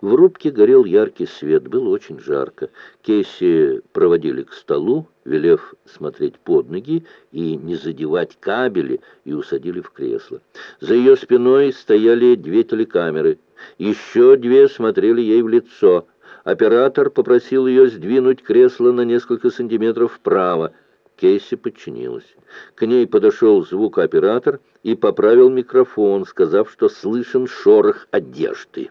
В рубке горел яркий свет, было очень жарко. Кейси проводили к столу, велев смотреть под ноги и не задевать кабели, и усадили в кресло. За ее спиной стояли две телекамеры. Еще две смотрели ей в лицо. Оператор попросил ее сдвинуть кресло на несколько сантиметров вправо. Кейси подчинилась. К ней подошел звукооператор и поправил микрофон, сказав, что слышен шорох одежды.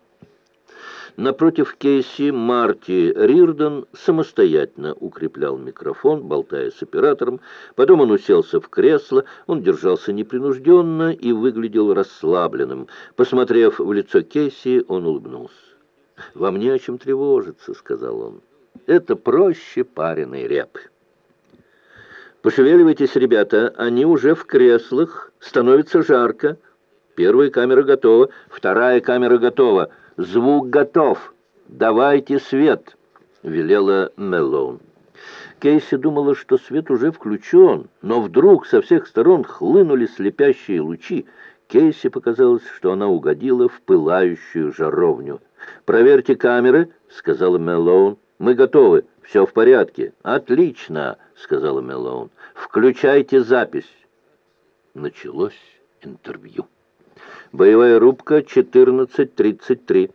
Напротив Кейси Марти Рирден самостоятельно укреплял микрофон, болтая с оператором. Потом он уселся в кресло, он держался непринужденно и выглядел расслабленным. Посмотрев в лицо Кейси, он улыбнулся. «Вам не о чем тревожиться», — сказал он. «Это проще пареной репы». «Пошевеливайтесь, ребята, они уже в креслах, становится жарко. Первая камера готова, вторая камера готова». «Звук готов! Давайте свет!» — велела Меллоун. Кейси думала, что свет уже включен, но вдруг со всех сторон хлынули слепящие лучи. Кейси показалось, что она угодила в пылающую жаровню. «Проверьте камеры», — сказала Меллоун. «Мы готовы. Все в порядке». «Отлично», — сказала Меллоун. «Включайте запись». Началось интервью. Боевая рубка 1433.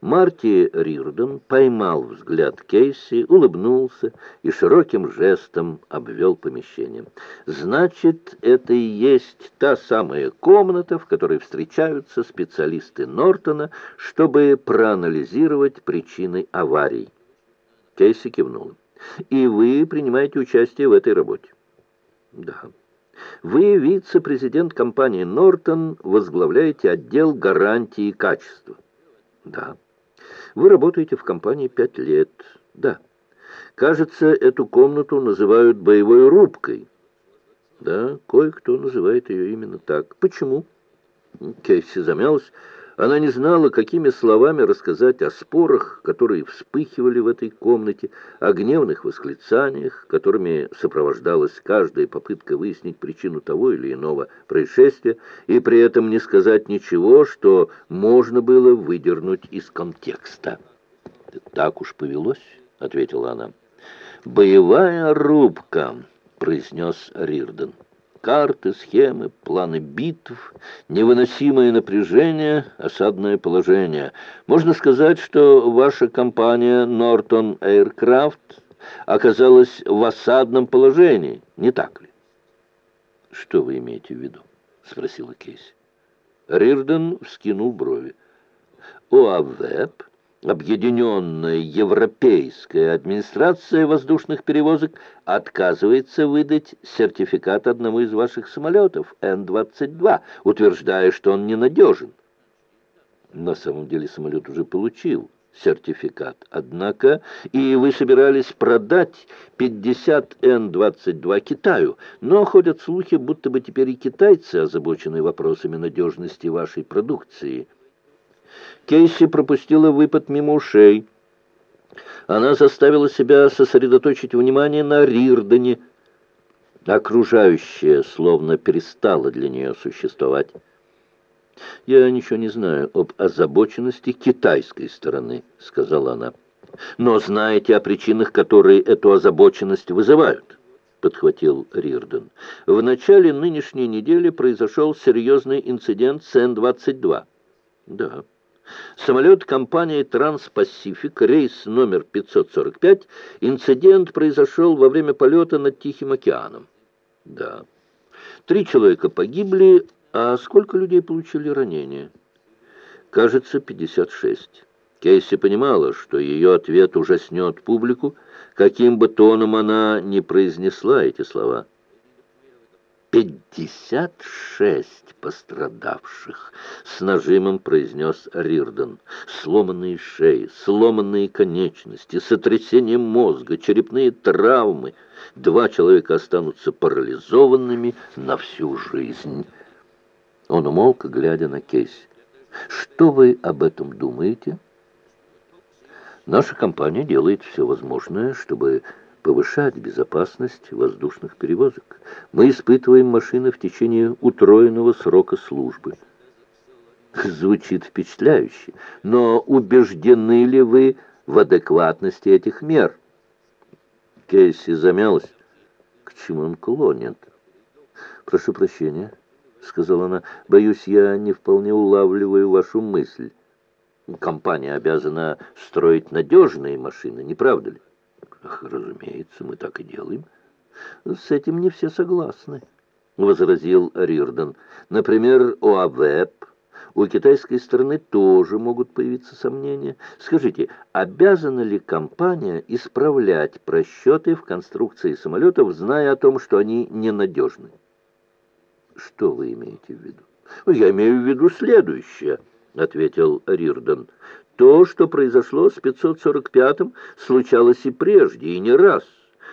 Марти Рирден поймал взгляд Кейси, улыбнулся и широким жестом обвел помещение. «Значит, это и есть та самая комната, в которой встречаются специалисты Нортона, чтобы проанализировать причины аварий». Кейси кивнул. «И вы принимаете участие в этой работе?» «Да». Вы вице-президент компании «Нортон», возглавляете отдел гарантии качества. Да. Вы работаете в компании пять лет. Да. Кажется, эту комнату называют боевой рубкой. Да, кое-кто называет ее именно так. Почему? Кейси замялась. Она не знала, какими словами рассказать о спорах, которые вспыхивали в этой комнате, о гневных восклицаниях, которыми сопровождалась каждая попытка выяснить причину того или иного происшествия, и при этом не сказать ничего, что можно было выдернуть из контекста. «Так уж повелось», — ответила она. «Боевая рубка», — произнес Рирден. Карты, схемы, планы битв, невыносимое напряжение, осадное положение. Можно сказать, что ваша компания Norton Aircraft оказалась в осадном положении, не так ли? «Что вы имеете в виду?» — спросила Кейси. Рирден вскинул брови. «ОАВЭП Объединенная Европейская администрация воздушных перевозок отказывается выдать сертификат одному из ваших самолетов, Н-22, утверждая, что он ненадежен. На самом деле самолет уже получил сертификат, однако и вы собирались продать 50 Н-22 Китаю, но ходят слухи, будто бы теперь и китайцы озабочены вопросами надежности вашей продукции – Кейси пропустила выпад мимо ушей. Она заставила себя сосредоточить внимание на Рирдане. Окружающее словно перестало для нее существовать. «Я ничего не знаю об озабоченности китайской стороны», — сказала она. «Но знаете о причинах, которые эту озабоченность вызывают?» — подхватил Рирден. «В начале нынешней недели произошел серьезный инцидент с Н-22». «Да». Самолет компании «Транспасифик», рейс номер 545, инцидент произошел во время полета над Тихим океаном. Да. Три человека погибли, а сколько людей получили ранения? Кажется, 56. Кейси понимала, что ее ответ ужаснет публику, каким бы тоном она не произнесла эти слова. «Пятьдесят шесть пострадавших!» — с нажимом произнес Рирден. «Сломанные шеи, сломанные конечности, сотрясение мозга, черепные травмы. Два человека останутся парализованными на всю жизнь». Он умолк, глядя на Кейси. «Что вы об этом думаете?» «Наша компания делает все возможное, чтобы...» повышать безопасность воздушных перевозок. Мы испытываем машины в течение утроенного срока службы. Звучит впечатляюще, но убеждены ли вы в адекватности этих мер? Кейси замялась. К чему он клонит? Прошу прощения, сказала она. Боюсь, я не вполне улавливаю вашу мысль. Компания обязана строить надежные машины, не правда ли? Ах, разумеется, мы так и делаем. С этим не все согласны, возразил Рирден. Например, ОАВЭП у китайской стороны тоже могут появиться сомнения. Скажите, обязана ли компания исправлять просчеты в конструкции самолетов, зная о том, что они ненадежны? Что вы имеете в виду? Я имею в виду следующее, ответил Рирден. То, что произошло с 545-м, случалось и прежде, и не раз.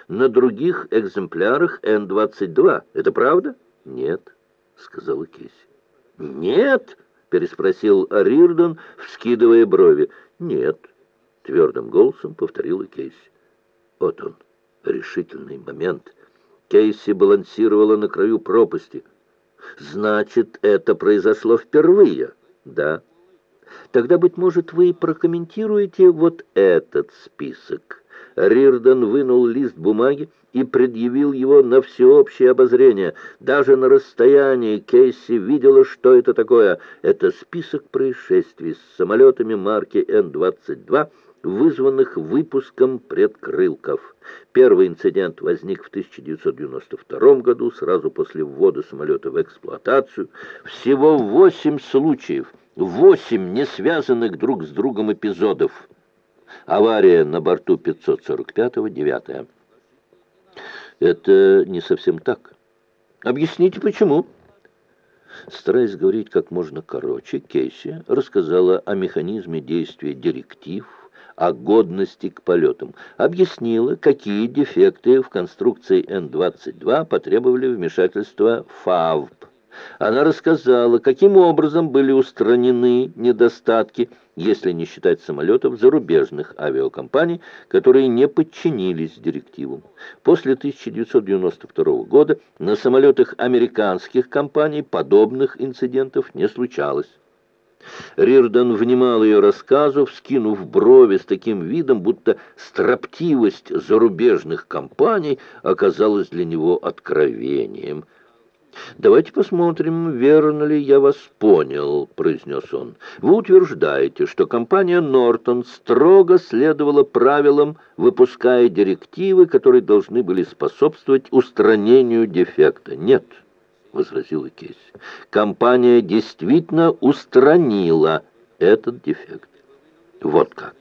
На других экземплярах Н-22. Это правда? Нет, сказала Кейси. Нет, переспросил Рирдон, вскидывая брови. «Нет», — твердым голосом повторила Кейси. Вот он, решительный момент. Кейси балансировала на краю пропасти. «Значит, это произошло впервые?» «Да». «Тогда, быть может, вы прокомментируете вот этот список». Рирдон вынул лист бумаги и предъявил его на всеобщее обозрение. Даже на расстоянии Кейси видела, что это такое. Это список происшествий с самолетами марки Н-22, вызванных выпуском предкрылков. Первый инцидент возник в 1992 году, сразу после ввода самолета в эксплуатацию. Всего восемь случаев, восемь не связанных друг с другом эпизодов. Авария на борту 545-го, 9 это не совсем так. Объясните, почему? Стараясь говорить как можно короче, Кейси рассказала о механизме действия директив, о годности к полетам, объяснила, какие дефекты в конструкции Н-22 потребовали вмешательства ФАВП. Она рассказала, каким образом были устранены недостатки, если не считать самолетов зарубежных авиакомпаний, которые не подчинились директивам. После 1992 года на самолетах американских компаний подобных инцидентов не случалось. Рирдан внимал ее рассказу, вскинув брови с таким видом, будто строптивость зарубежных компаний оказалась для него откровением – «Давайте посмотрим, верно ли я вас понял», — произнес он. «Вы утверждаете, что компания «Нортон» строго следовала правилам, выпуская директивы, которые должны были способствовать устранению дефекта. Нет» возразила Кейси. Компания действительно устранила этот дефект. Вот как.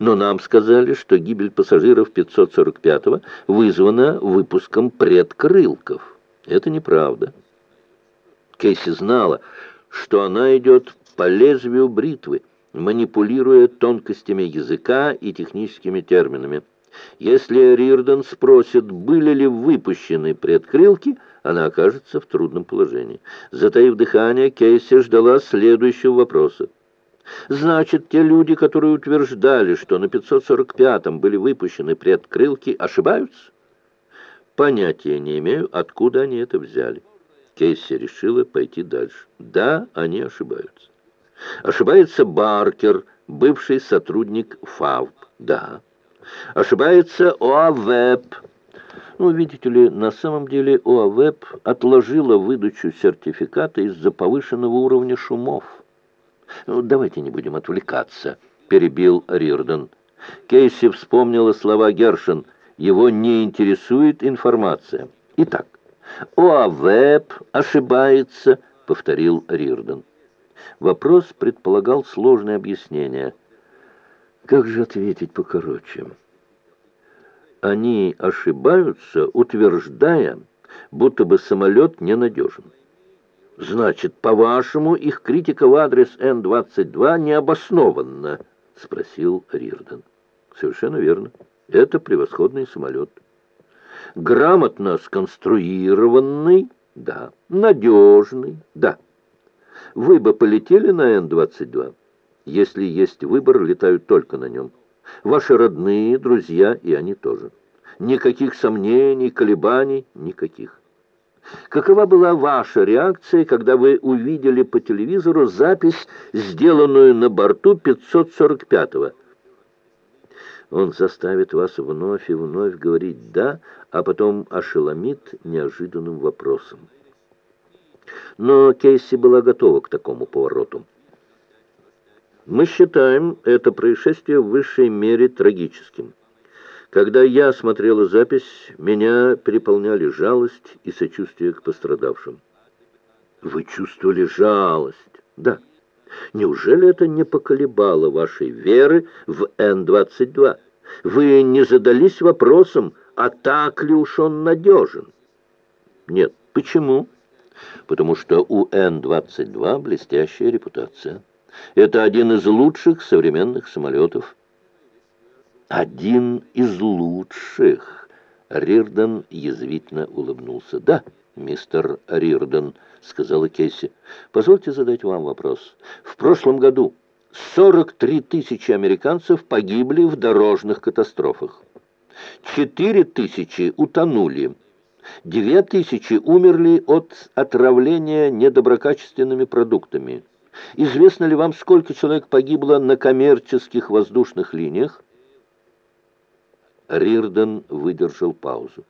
Но нам сказали, что гибель пассажиров 545-го вызвана выпуском предкрылков. Это неправда. Кейси знала, что она идет по лезвию бритвы, манипулируя тонкостями языка и техническими терминами. Если Рирден спросит, были ли выпущены предкрылки, она окажется в трудном положении. Затаив дыхание, Кейси ждала следующего вопроса. Значит, те люди, которые утверждали, что на 545-м были выпущены предкрылки, ошибаются? Понятия не имею, откуда они это взяли. Кейси решила пойти дальше. Да, они ошибаются. Ошибается Баркер, бывший сотрудник ФАВП. Да. Ошибается ОАВЭП. Ну, видите ли, на самом деле ОАВЭП отложила выдачу сертификата из-за повышенного уровня шумов. Ну, давайте не будем отвлекаться, перебил Рирден. Кейси вспомнила слова Гершин – его не интересует информация. Итак, ОАВЭП ошибается, повторил Рирден. Вопрос предполагал сложное объяснение. Как же ответить покороче? Они ошибаются, утверждая, будто бы самолет ненадежен. Значит, по-вашему, их критика в адрес Н-22 необоснованна? Спросил Рирден. Совершенно верно. Это превосходный самолет. Грамотно сконструированный, да. Надежный, да. Вы бы полетели на Н-22? Если есть выбор, летают только на нем. Ваши родные, друзья и они тоже. Никаких сомнений, колебаний, никаких. Какова была ваша реакция, когда вы увидели по телевизору запись, сделанную на борту 545-го? Он заставит вас вновь и вновь говорить «да», а потом ошеломит неожиданным вопросом. Но Кейси была готова к такому повороту. Мы считаем это происшествие в высшей мере трагическим. Когда я смотрела запись, меня переполняли жалость и сочувствие к пострадавшим. Вы чувствовали жалость? Да. Неужели это не поколебало вашей веры в Н-22? Вы не задались вопросом, а так ли уж он надежен? Нет. Почему? Потому что у Н-22 блестящая репутация. Это один из лучших современных самолетов один из лучших. Рирден язвительно улыбнулся. «Да, мистер Рирден», — сказала Кейси. «Позвольте задать вам вопрос. В прошлом году 43 тысячи американцев погибли в дорожных катастрофах. 4 тысячи утонули. Две тысячи умерли от отравления недоброкачественными продуктами. Известно ли вам, сколько человек погибло на коммерческих воздушных линиях? Рирден выдержал паузу.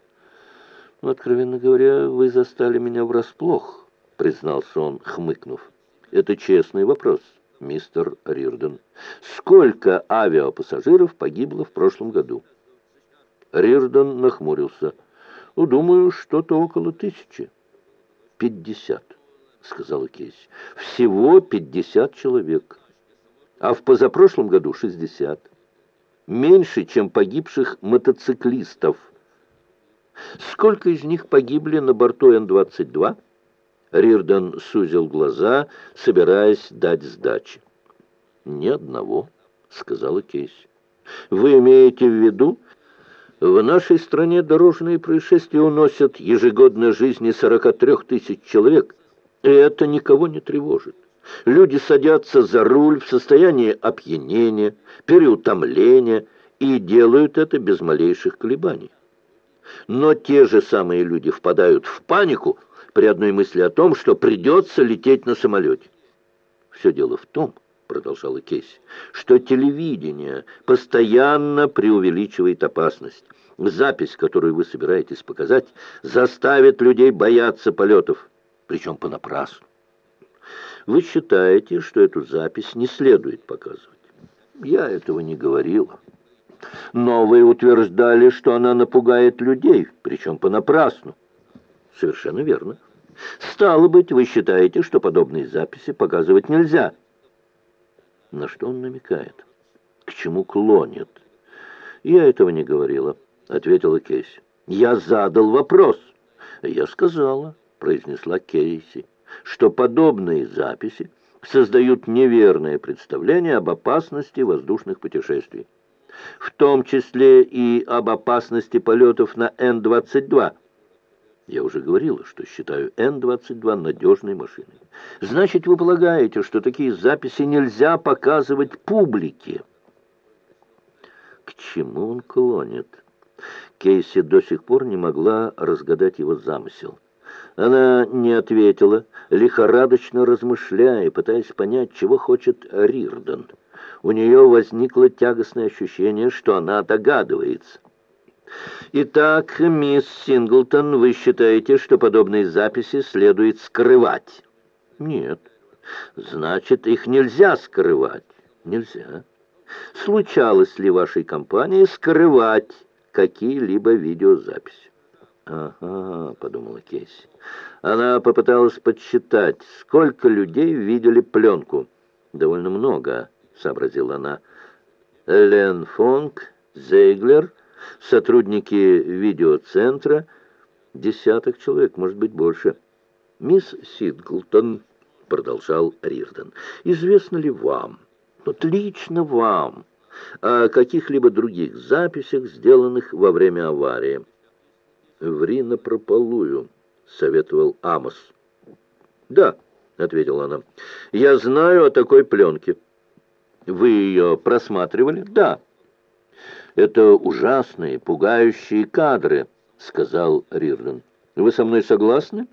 «Ну, откровенно говоря, вы застали меня врасплох», — признался он, хмыкнув. «Это честный вопрос, мистер Рирден. Сколько авиапассажиров погибло в прошлом году?» Рирден нахмурился. «Ну, думаю, что-то около тысячи». «Пятьдесят», — сказала Кейси. «Всего пятьдесят человек. А в позапрошлом году шестьдесят» меньше, чем погибших мотоциклистов. Сколько из них погибли на борту Н-22? Рирдан сузил глаза, собираясь дать сдачи. «Ни одного», — сказала Кейси. «Вы имеете в виду, в нашей стране дорожные происшествия уносят ежегодно жизни 43 тысяч человек, и это никого не тревожит. Люди садятся за руль в состоянии опьянения, переутомления и делают это без малейших колебаний. Но те же самые люди впадают в панику при одной мысли о том, что придется лететь на самолете. Все дело в том, продолжала Кейси, что телевидение постоянно преувеличивает опасность. Запись, которую вы собираетесь показать, заставит людей бояться полетов, причем понапрасну. Вы считаете, что эту запись не следует показывать? Я этого не говорила. Но вы утверждали, что она напугает людей, причем понапрасну. Совершенно верно. Стало быть, вы считаете, что подобные записи показывать нельзя. На что он намекает? К чему клонит? Я этого не говорила, ответила Кейси. Я задал вопрос. Я сказала, произнесла Кейси что подобные записи создают неверное представление об опасности воздушных путешествий, в том числе и об опасности полетов на Н-22. Я уже говорила, что считаю Н-22 надежной машиной. Значит, вы полагаете, что такие записи нельзя показывать публике? К чему он клонит? Кейси до сих пор не могла разгадать его замысел. Она не ответила, лихорадочно размышляя, пытаясь понять, чего хочет Рирден. У нее возникло тягостное ощущение, что она догадывается. «Итак, мисс Синглтон, вы считаете, что подобные записи следует скрывать?» «Нет». «Значит, их нельзя скрывать?» «Нельзя». «Случалось ли вашей компании скрывать какие-либо видеозаписи?» «Ага», — подумала Кейси. Она попыталась подсчитать, сколько людей видели пленку. «Довольно много», — сообразила она. Лен Фонг, Зейглер, сотрудники видеоцентра, десяток человек, может быть, больше. «Мисс Сидглтон», — продолжал Рирден, — «известно ли вам, вот лично вам, о каких-либо других записях, сделанных во время аварии?» «Ври напропалую», — советовал Амос. «Да», — ответила она, — «я знаю о такой пленке». «Вы ее просматривали?» «Да». «Это ужасные, пугающие кадры», — сказал Рирден. Вы со мной согласны?»